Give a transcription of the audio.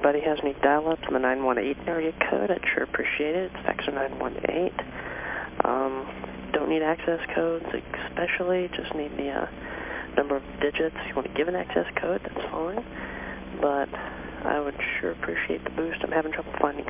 anybody has any dial-ups in the 918 area code, I'd sure appreciate it. It's Faxer 918. Um, don't need access codes especially, just need the uh, number of digits. If you want to give an access code, that's fine. But I would sure appreciate the boost. I'm having trouble finding